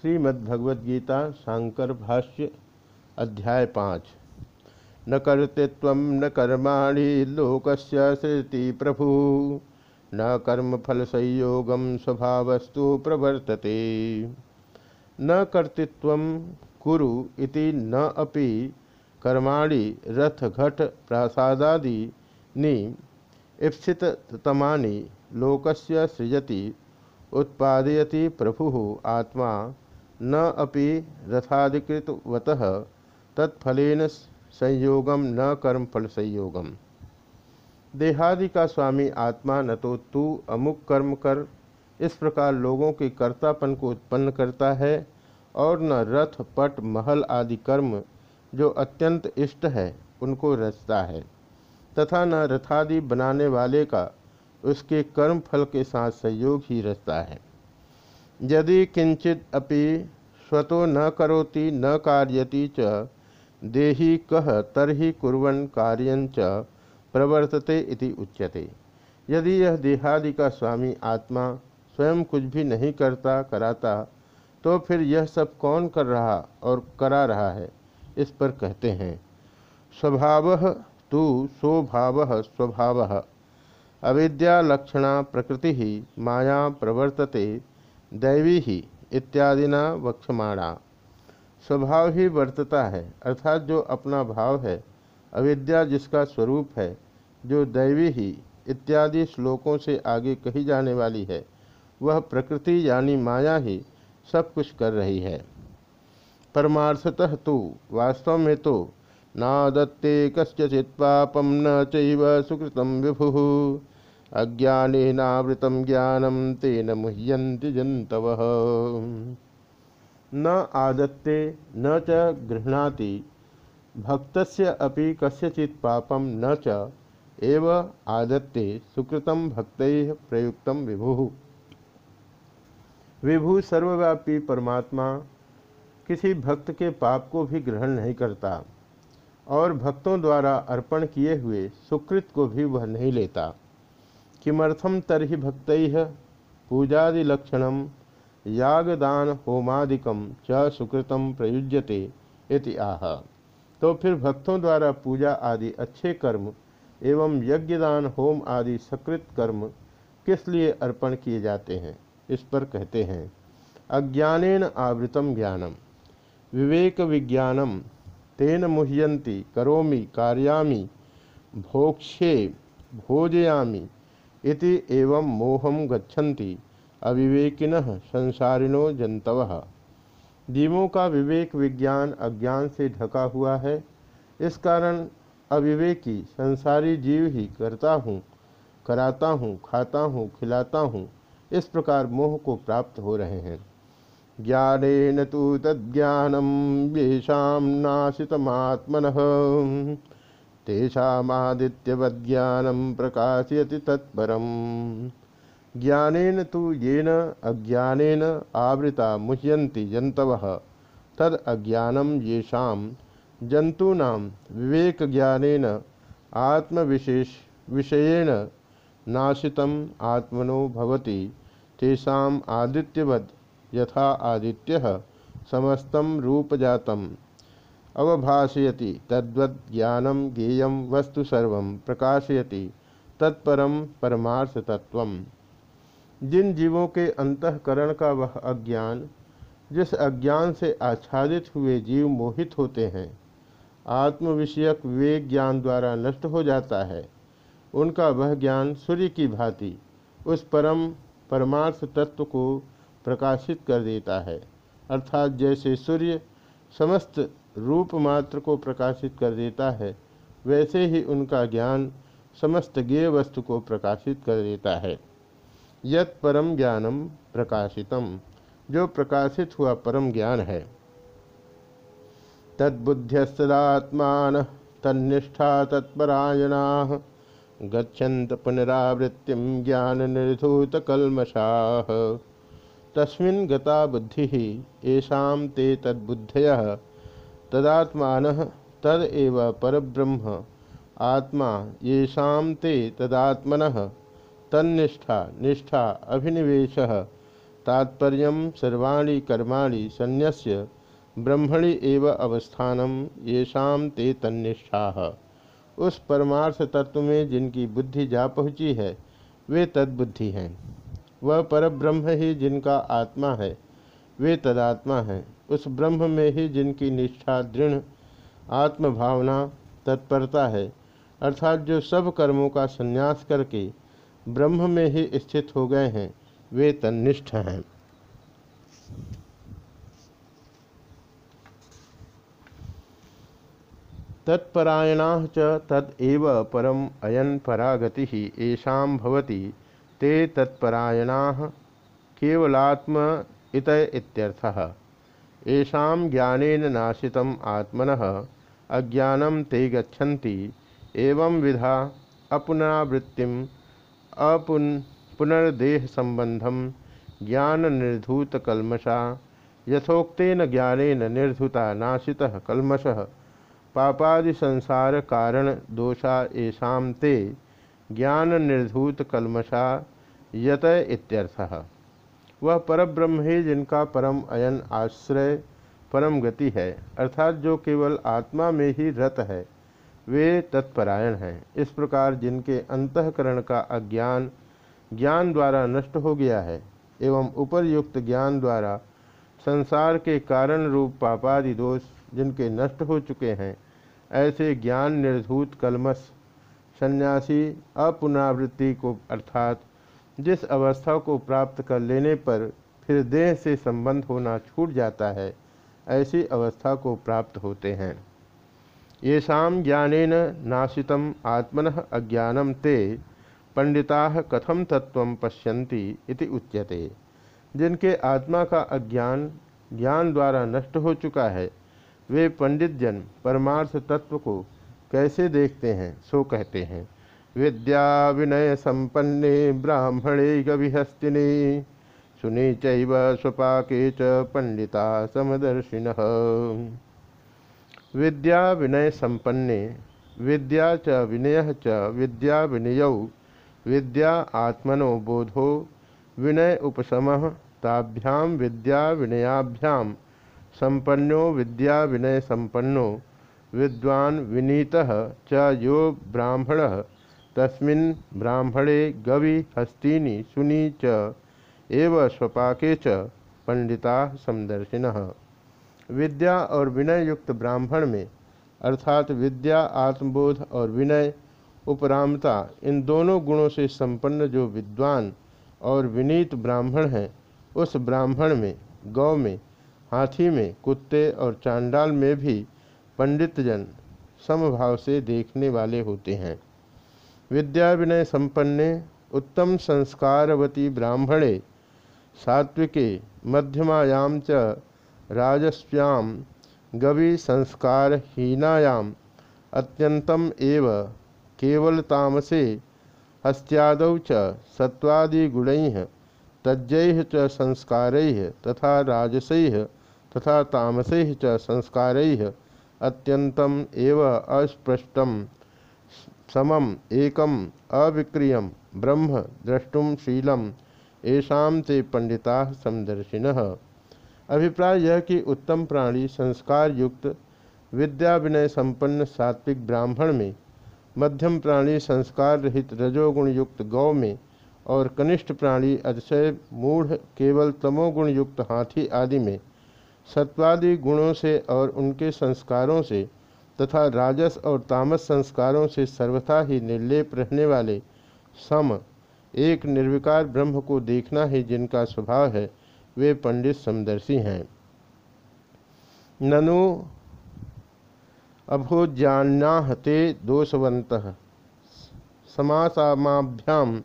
श्रीमद्भगवद्गीता शांकर भाष्य अध्याय पाँच। न कर्तृत्व न कर्माणि लोकस्य सृति प्रभु। न कर्मफल संयोगम स्वभावस्तु प्रवर्तते। न कर्तृत्व कुरु इति न अपि कर्माणि रथ, घट, प्रासादादि नि इप्सिततमानि लोकस्य सृजति, उत्पादयति प्रभु आत्मा न अपि रथाधिकृतवत तत्फलेन संयोगम न कर्म फल संयोगम देहादि का स्वामी आत्मा न तो तू अमुक कर्म कर, इस प्रकार लोगों के कर्तापन को उत्पन्न करता है, और न रथ, पट, महल आदि कर्म जो अत्यंत इष्ट है, उनको रचता है, तथा न रथादि बनाने वाले का उसके कर्म फल के साथ सहयोग ही रचता है। यदि किंचित अपि स्वतो न करोति, न कार्यति च, देही कह तरहि कुर्वन् कार्यं च प्रवर्तते इति उच्यते। यदि यह देहादि का स्वामी आत्मा स्वयं कुछ भी नहीं करता, कराता तो फिर यह सब कौन कर रहा और करा रहा है? इस पर कहते हैं, स्वभाव तो स्वभाव स्वभाव। अविद्यालक्षणा प्रकृति ही माया प्रवर्तते दैवी ही इत्यादि इत्यादिना वक्षमाणा। स्वभाव ही वर्तता है, अर्थात जो अपना भाव है, अविद्या जिसका स्वरूप है, जो दैवी ही इत्यादि श्लोकों से आगे कही जाने वाली है, वह प्रकृति यानी माया ही सब कुछ कर रही है। परमार्थतः तो वास्तव में तो नादत्ते कस्यचित् पापम न चैव सुकृतं विभुः। अज्ञानेनावृतं ज्ञानं तेन मुह्यंति जंतव न आदत्ते, न च गृह्णाति, भक्तस्य अपि कस्यचित् पापं न च, एव आदत्ते सुकृतं भक्तैः प्रयुक्तं विभुः। विभु सर्वव्यापी परमात्मा, किसी भक्त के पाप को भी ग्रहण नहीं करता, और भक्तों द्वारा अर्पण किए हुए सुकृत को भी वह नहीं लेता। किमर्थम तरहि भक्त पूजादिलक्षण? यागदान होमादिकम च सुकृतम प्रयुज्यते इति आह। तो फिर भक्तों द्वारा पूजा आदि अच्छे कर्म एवं यज्ञदान, होम आदि सकृत कर्म किस लिए अर्पण किए जाते हैं? इस पर कहते हैं, अज्ञानेन आवृतम ज्ञानम, विवेक विज्ञानम, तेन मुह्यंती करोमि, कार्यामि, भोक्षे, भोजयामि इति एवं मोहम गच्छन्ति। अविवेकिन संसारिणो जंतव जीवों का विवेक, विज्ञान, अज्ञान से ढका हुआ है। इस कारण अविवेकी संसारी जीव ही करता हूँ, कराता हूँ, खाता हूँ, खिलाता हूँ। इस प्रकार मोह को प्राप्त हो रहे हैं। ज्ञानेन तो तज्ज्ञानम येषा नाशितमात्मन। तेषादित्यवज्ञानम प्रकाशयति तत्परम ज्ञानेन तो येन अज्ञानेन आवृता मुह्यन्ति जंतव तद जंतूना विवेक ज्ञानेन आत्मविशेष विषयेण नाशितम आत्मनो भवति। तेषाम आदित्यवद यथा आदित्य समस्त रूपजात अवभाषयति तद्वद ज्ञानम ज्ञेय वस्तु सर्व प्रकाशयति तत्परम परमार्थ तत्व जिन जीवों के अंतकरण का वह अज्ञान, जिस अज्ञान से आच्छादित हुए जीव मोहित होते हैं आत्म विषयक विवेक ज्ञान द्वारा नष्ट हो जाता है, उनका वह ज्ञान सूर्य की भांति उस परम परमार्थ तत्व को प्रकाशित कर देता है। अर्थात जैसे सूर्य समस्त रूप मात्र को प्रकाशित कर देता है, वैसे ही उनका ज्ञान समस्त ज्ञेय वस्तु को प्रकाशित कर देता है। यत परम ज्ञानम प्रकाशितम, जो प्रकाशित हुआ परम ज्ञान है। तद्बुद्ध्यस्तदात्मान, तन्निष्ठा तत्परायणा, गच्छन्त पुनरावृत्तिम ज्ञान निर्धूत कलमशाह तस्मिन् बुद्धि, येषा ते तद्बुद्धय तदात्मान तदव परब्रह्म। आत्मा, येषा ते तदात्मन। तन्निष्ठा, निष्ठा, अभिनिवेश। तात्पर्य सर्वाणी कर्माणि संन्यस्य, ब्रह्मणि एव अवस्थानम येषाम ते तन्निष्ठा। उस परमार्थ तत्व में जिनकी बुद्धि जा पहुँची है, वे तद्बुद्धि हैं। वह पर ब्रह्म ही जिनका आत्मा है, वे तदात्मा हैं। उस ब्रह्म में ही जिनकी निष्ठा, दृढ़ आत्मभावना तत्परता है, अर्थात जो सब कर्मों का संन्यास करके ब्रह्म में ही स्थित हो गए हैं, वे तन्निष्ठ हैं। तत्परायणा च तदेव परम अयन परागति येषा भवति ते तत्परायणा केवलात्म इत इत्यर्थः। येषां ज्ञानेन नाशितम् आत्मनः, अज्ञानं ते गच्छन्ति। एवं विधा अपुनरावृत्तिम अपुन पुनर्देह संबंधम ज्ञान निर्धूत कलमशा यथोक्तेन ज्ञानेन निर्धुता नाशितः कलमशः पापादि संसार कारण दोषा येषा ते ज्ञान निर्धूत कलमशा यत इत्यर्थः। वह परब्रह्म ही जिनका परम अयन आश्रय, परम गति है, अर्थात जो केवल आत्मा में ही रत है, वे तत्परायण हैं। इस प्रकार जिनके अंतकरण का अज्ञान, ज्ञान द्वारा नष्ट हो गया है, एवं उपरयुक्त ज्ञान द्वारा संसार के कारण रूप पापादि दोष जिनके नष्ट हो चुके हैं, ऐसे ज्ञान निर्धूत कलमस, सन्यासी अपुनरावृत्ति को अर्थात जिस अवस्था को प्राप्त कर लेने पर फिर देह से संबंध होना छूट जाता है, ऐसी अवस्था को प्राप्त होते हैं। ये शाम ज्ञानेन नाशित आत्मन अज्ञानम ते, पंडिता कथम तत्व पश्यन्ति इति उच्यते। जिनके आत्मा का अज्ञान, ज्ञान द्वारा नष्ट हो चुका है, वे पंडित जन परमार्थ तत्व को कैसे देखते हैं, सो कहते हैं। विद्या विनय संपन्ने ब्राह्मणे गविहस्तिनी। सुनी चैव स्वपाके च पंडिता समदर्शिन। विद्या विनय संपन्ने विद्या च विनय च विद्या विनय विद्या आत्मनो बोधो विनय उपशम ताभ्याम विद्या विनयाभ्याम संपन्नो विद्या विनय संपन्नो विद्वान विनीतः च यो ब्राह्मण। तस्मिन् ब्राह्मणे गवि हस्तीनि सुनी च, एव स्वपाके च पंडिता समदर्शिन। विद्या और विनय युक्त ब्राह्मण में, अर्थात विद्या, आत्मबोध और विनय, उपरामता, इन दोनों गुणों से संपन्न जो विद्वान और विनीत ब्राह्मण हैं, उस ब्राह्मण में, गौ में, हाथी में, कुत्ते और चांडाल में भी पंडितजन समभाव से देखने वाले होते हैं। विद्या विनय संपन्ने उत्तम संस्कारवती ब्राह्मणे सात्विके मध्यमायां च राजस्व्याम गवि संस्कारहीनायाम अत्यंतम एव केवलतामसे हस्त्यादौ च सत्वादिगुणैः तज्जैः च संस्कारैः, तथा राजसैः, तथा तामस च संस्कार अत्यंतम एव अस्पृष्टम। समम एकम अविक्रिय, ब्रह्म द्रष्टुम शीलम ऐसा ते पंडिता समदर्शिन। अभिप्राय यह कि उत्तम प्राणी संस्कार युक्त विद्या विनय संपन्न सात्विक ब्राह्मण में, मध्यम प्राणी संस्कार रहित रजोगुण युक्त गौ में, और कनिष्ठ प्राणी अतिशय मूढ़, केवल तमोगुण युक्त हाथी आदि में, सत्वादि गुणों से और उनके संस्कारों से तथा राजस और तामस संस्कारों से सर्वथा ही निर्लेप रहने वाले सम, एक निर्विकार ब्रह्म को देखना ही जिनका स्वभाव है, वे पंडित समदर्शी हैं। ननु अभोज्यान्ना ते दोषवंत समासाभ्याम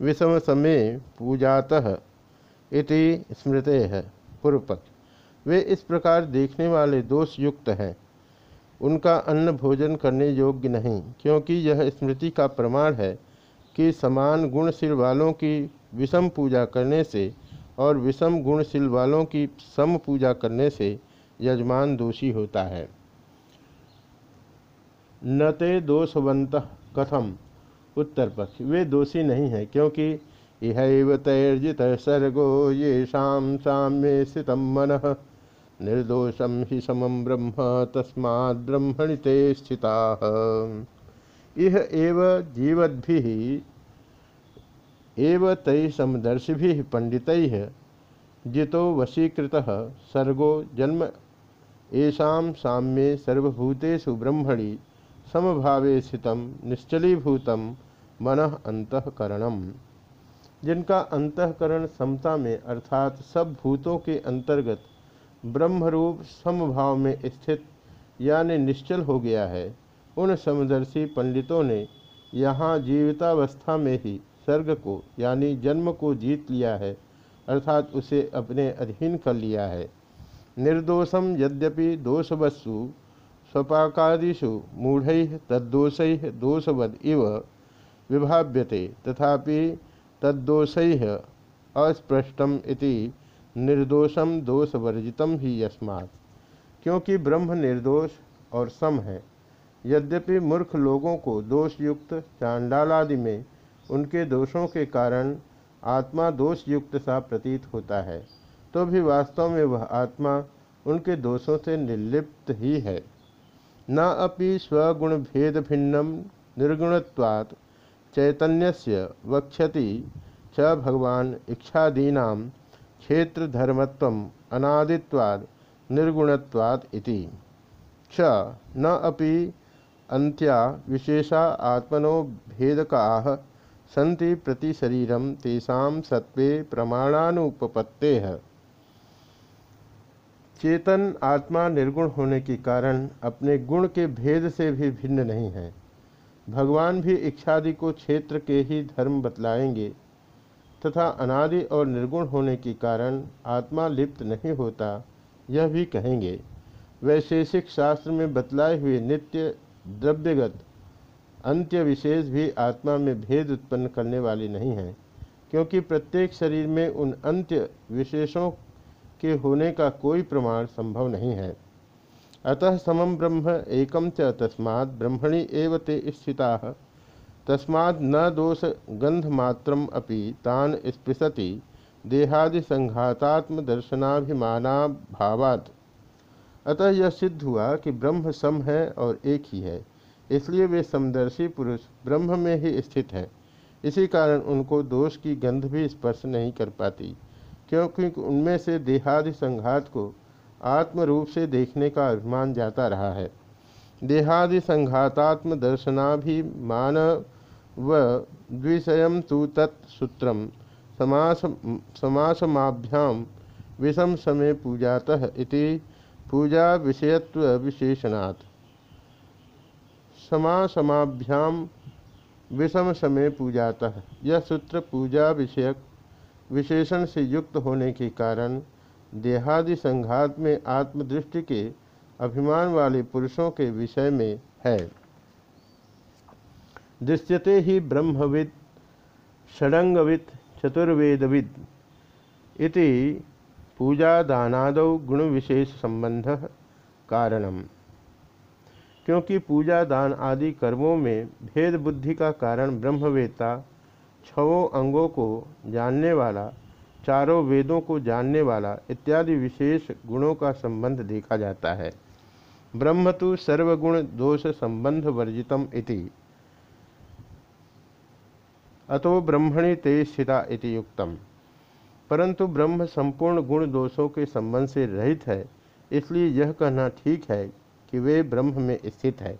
विषम समय पूजातः इति स्मृते है पूर्वपक्ष वे इस प्रकार देखने वाले दोष युक्त हैं। उनका अन्न भोजन करने योग्य नहीं, क्योंकि यह स्मृति का प्रमाण है कि समान गुणशील वालों की विषम पूजा करने से और विषम गुणशील वालों की सम पूजा करने से यजमान दोषी होता है। नते दोषवंत कथम। उत्तर पक्ष। वे दोषी नहीं हैं, क्योंकि यह तैर्जित सर्गो ये शाम साम्य स्थित मन। निर्दोषम ही समम ब्रह्म तस्मा ब्रह्मणि ते स्थिता। इह एव जीवद्भि, एव तै समदर्शिभि पंडित जितो वशीकृत सर्गो जन्म, येषा साम्ये सर्वभूतेषु ब्रह्मणि समभावे स्थित निश्चलीभूत मन अंतकरण जिनका अंतकरण समता में अर्थात सब भूतों के अंतर्गत ब्रह्मरूप समभाव में स्थित, यानी निश्चल हो गया है, उन समदर्शी पंडितों ने यहाँ जीवितावस्था में ही सर्ग को, यानी जन्म को जीत लिया है, अर्थात उसे अपने अधीन कर लिया है। निर्दोषम यद्यपि दोषवत्सु, स्वपाकादिषु मूढ़ तद्दोष दोषवद इव विभाव्यते, तथापि तद्दोष अस्पृष्टम इति निर्दोषम दोषवर्जितम ही यस्मात्। क्योंकि ब्रह्म निर्दोष और सम है, यद्यपि मूर्ख लोगों को दोषयुक्त चांडालादि में उनके दोषों के कारण आत्मा दोषयुक्त सा प्रतीत होता है तो भी वास्तव में वह आत्मा उनके दोषों से निर्लिप्त ही है। न अपि स्वगुण भेद भिन्नम निर्गुणत्वात् चैतन्यस्य वक्षति च भगवान इच्छादीना क्षेत्र धर्मत्व अनादित्वाद निर्गुणत्वाद इति। च न अपि अंत्या विशेषा आत्मनो भेदका सन्ति प्रति शरीरम तेषां सत्वे प्रमाणानुपपत्ते। है चेतन आत्मा निर्गुण होने के कारण अपने गुण के भेद से भी भिन्न नहीं है। भगवान भी इच्छादि को क्षेत्र के ही धर्म बतलाएँगे। तथा अनादि और निर्गुण होने के कारण आत्मा लिप्त नहीं होता, यह भी कहेंगे। वैशेषिक शास्त्र में बतलाए हुए नित्य द्रव्यगत अंत्य विशेष भी आत्मा में भेद उत्पन्न करने वाली नहीं हैं, क्योंकि प्रत्येक शरीर में उन अंत्य विशेषों के होने का कोई प्रमाण संभव नहीं है। अतः समम ब्रह्म एकम च तस्मात् ब्रह्मणि एव ते स्थिता। तस्माद् न दोष गंधमात्रम अपि तान स्पृशति देहादि संघातात्म दर्शनाभिमानाभावात् अतः यह सिद्ध हुआ कि ब्रह्म सम है और एक ही है, इसलिए वे समदर्शी पुरुष ब्रह्म में ही स्थित हैं। इसी कारण उनको दोष की गंध भी स्पर्श नहीं कर पाती, क्योंकि उनमें से देहादि संघात को आत्म रूप से देखने का अभिमान जाता रहा है। देहादि संघातात्म दर्शनाभिमान व द्विशयम तो तत्सूत्र समास समासमाभ्याम विषम समय पूजातः इति पूजा विषयत्व विशेषणात् समासमाभ्याम विषम समय पूजातः। यह सूत्र पूजा विषयक विशेषण से युक्त होने के कारण देहादि संघात में आत्मदृष्टि के अभिमान वाले पुरुषों के विषय में है। दृश्यते ही ब्रह्मविद षडंगविद चतुर्वेदविद इति पूजा दानाद गुण विशेष संबंध कारणम। क्योंकि पूजा दान आदि कर्मों में भेद बुद्धि का कारण ब्रह्मवेता छवों अंगों को जानने वाला, चारों वेदों को जानने वाला इत्यादि विशेष गुणों का संबंध देखा जाता है। ब्रह्म तो सर्वगुण दोष संबंध वर्जितम इति। अतो ब्रह्मणि ते स्थिता इति युक्तम। परंतु ब्रह्म संपूर्ण गुण दोषों के संबंध से रहित है, इसलिए यह कहना ठीक है कि वे ब्रह्म में स्थित है।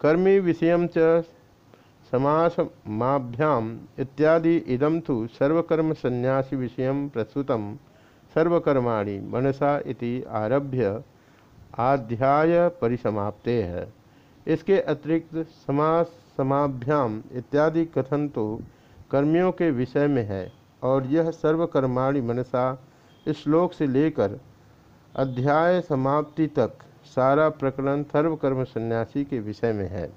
कर्मी विषय च समासमाभ्याम इत्यादि इदम तो सर्वकर्म संन्यासी विषय प्रस्तुत सर्वकर्माणि मनसा इति आरभ्य आध्याय परिसमाप्ते है। इसके अतिरिक्त समास समाभ्याम इत्यादि कथन तो कर्मियों के विषय में है और यह सर्वकर्माणि मनसा इस श्लोक से लेकर अध्याय समाप्ति तक सारा प्रकरण सर्वकर्म सन्यासी के विषय में है।